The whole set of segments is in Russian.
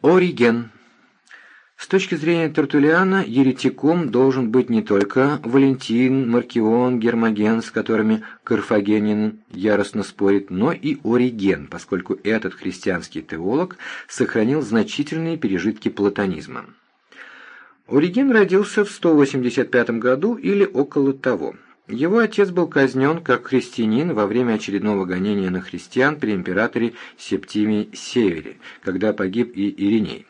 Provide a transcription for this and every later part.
Ориген. С точки зрения Тертулиана, еретиком должен быть не только Валентин, Маркион, Гермоген, с которыми Карфагенин яростно спорит, но и Ориген, поскольку этот христианский теолог сохранил значительные пережитки платонизма. Ориген родился в 185 году или около того. Его отец был казнен как христианин во время очередного гонения на христиан при императоре Септимии Севере, когда погиб и Ириней.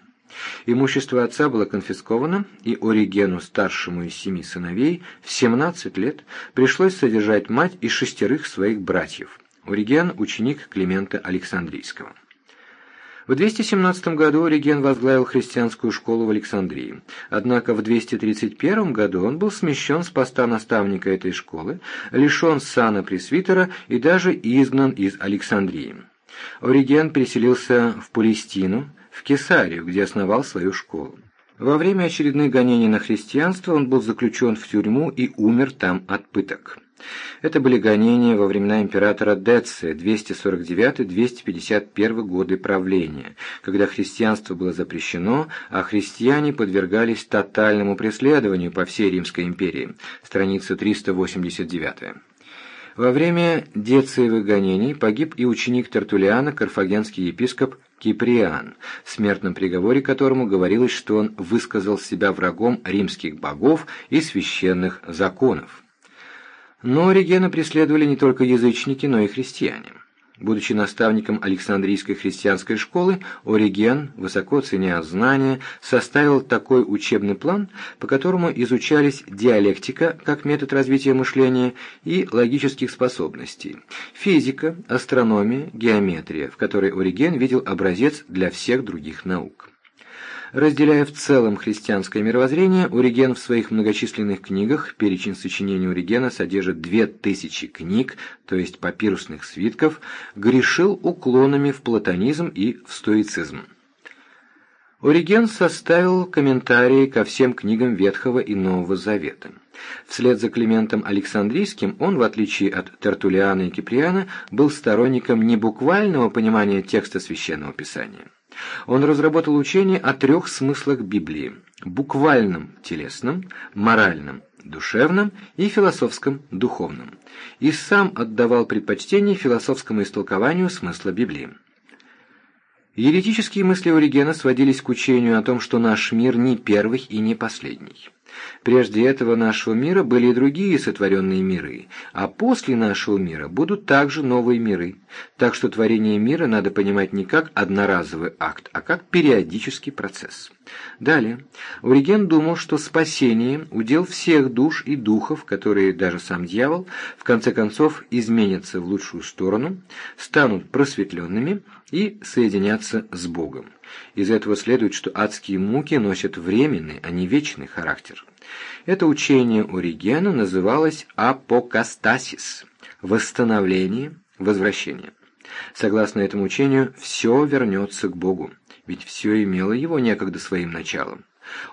Имущество отца было конфисковано, и Оригену, старшему из семи сыновей, в 17 лет пришлось содержать мать и шестерых своих братьев. Ориген – ученик Климента Александрийского. В 217 году Ориген возглавил христианскую школу в Александрии. Однако в 231 году он был смещен с поста наставника этой школы, лишен сана пресвитера и даже изгнан из Александрии. Ориген переселился в Палестину, в Кесарию, где основал свою школу. Во время очередных гонений на христианство он был заключен в тюрьму и умер там от пыток. Это были гонения во времена императора Деция 249-251 годы правления, когда христианство было запрещено, а христиане подвергались тотальному преследованию по всей Римской империи. Страница 389. Во время Дециевых гонений погиб и ученик Тертулиана, карфагенский епископ Киприан, в смертном приговоре которому говорилось, что он высказал себя врагом римских богов и священных законов. Но Оригена преследовали не только язычники, но и христиане. Будучи наставником Александрийской христианской школы, Ориген, высоко ценя знания, составил такой учебный план, по которому изучались диалектика как метод развития мышления и логических способностей, физика, астрономия, геометрия, в которой Ориген видел образец для всех других наук. Разделяя в целом христианское мировоззрение, Ориген в своих многочисленных книгах, перечень сочинений Оригена содержит две тысячи книг, то есть папирусных свитков, грешил уклонами в платонизм и в стоицизм. Ориген составил комментарии ко всем книгам Ветхого и Нового Завета. Вслед за Климентом Александрийским он, в отличие от Тертулиана и Киприана, был сторонником не буквального понимания текста Священного Писания. Он разработал учение о трех смыслах Библии – буквальном – телесном, моральном – душевном и философском – духовном, и сам отдавал предпочтение философскому истолкованию смысла Библии. Еретические мысли Оригена сводились к учению о том, что наш мир не первый и не последний. Прежде этого нашего мира были и другие сотворенные миры, а после нашего мира будут также новые миры. Так что творение мира надо понимать не как одноразовый акт, а как периодический процесс. Далее, Ориген думал, что спасение – удел всех душ и духов, которые даже сам дьявол, в конце концов изменятся в лучшую сторону, станут просветленными и соединятся с Богом. Из этого следует, что адские муки носят временный, а не вечный характер. Это учение Оригена называлось апокастасис – восстановление, возвращение. Согласно этому учению, все вернется к Богу, ведь все имело его некогда своим началом.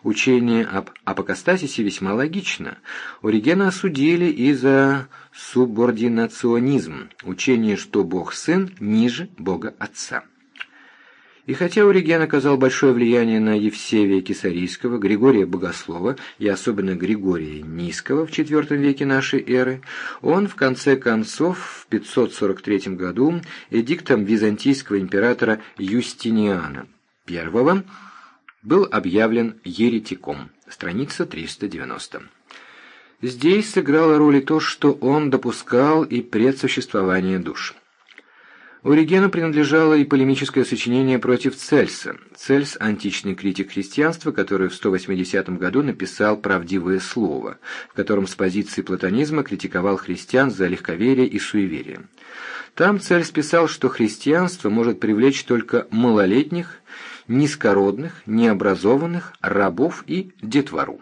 Учение об апокастасисе весьма логично. Оригена осудили и за субординационизм, учение, что Бог Сын ниже Бога Отца. И хотя Ориген оказал большое влияние на Евсевия Кесарийского, Григория Богослова и особенно Григория Низкого в IV веке нашей эры, он в конце концов в 543 году эдиктом византийского императора Юстиниана I был объявлен еретиком. Страница 390. Здесь сыграло роль и то, что он допускал и предсуществование душ. Оригену принадлежало и полемическое сочинение против Цельса. Цельс – античный критик христианства, который в 180 году написал «Правдивое слово», в котором с позиции платонизма критиковал христиан за легковерие и суеверие. Там Цельс писал, что христианство может привлечь только малолетних, низкородных, необразованных, рабов и детвору.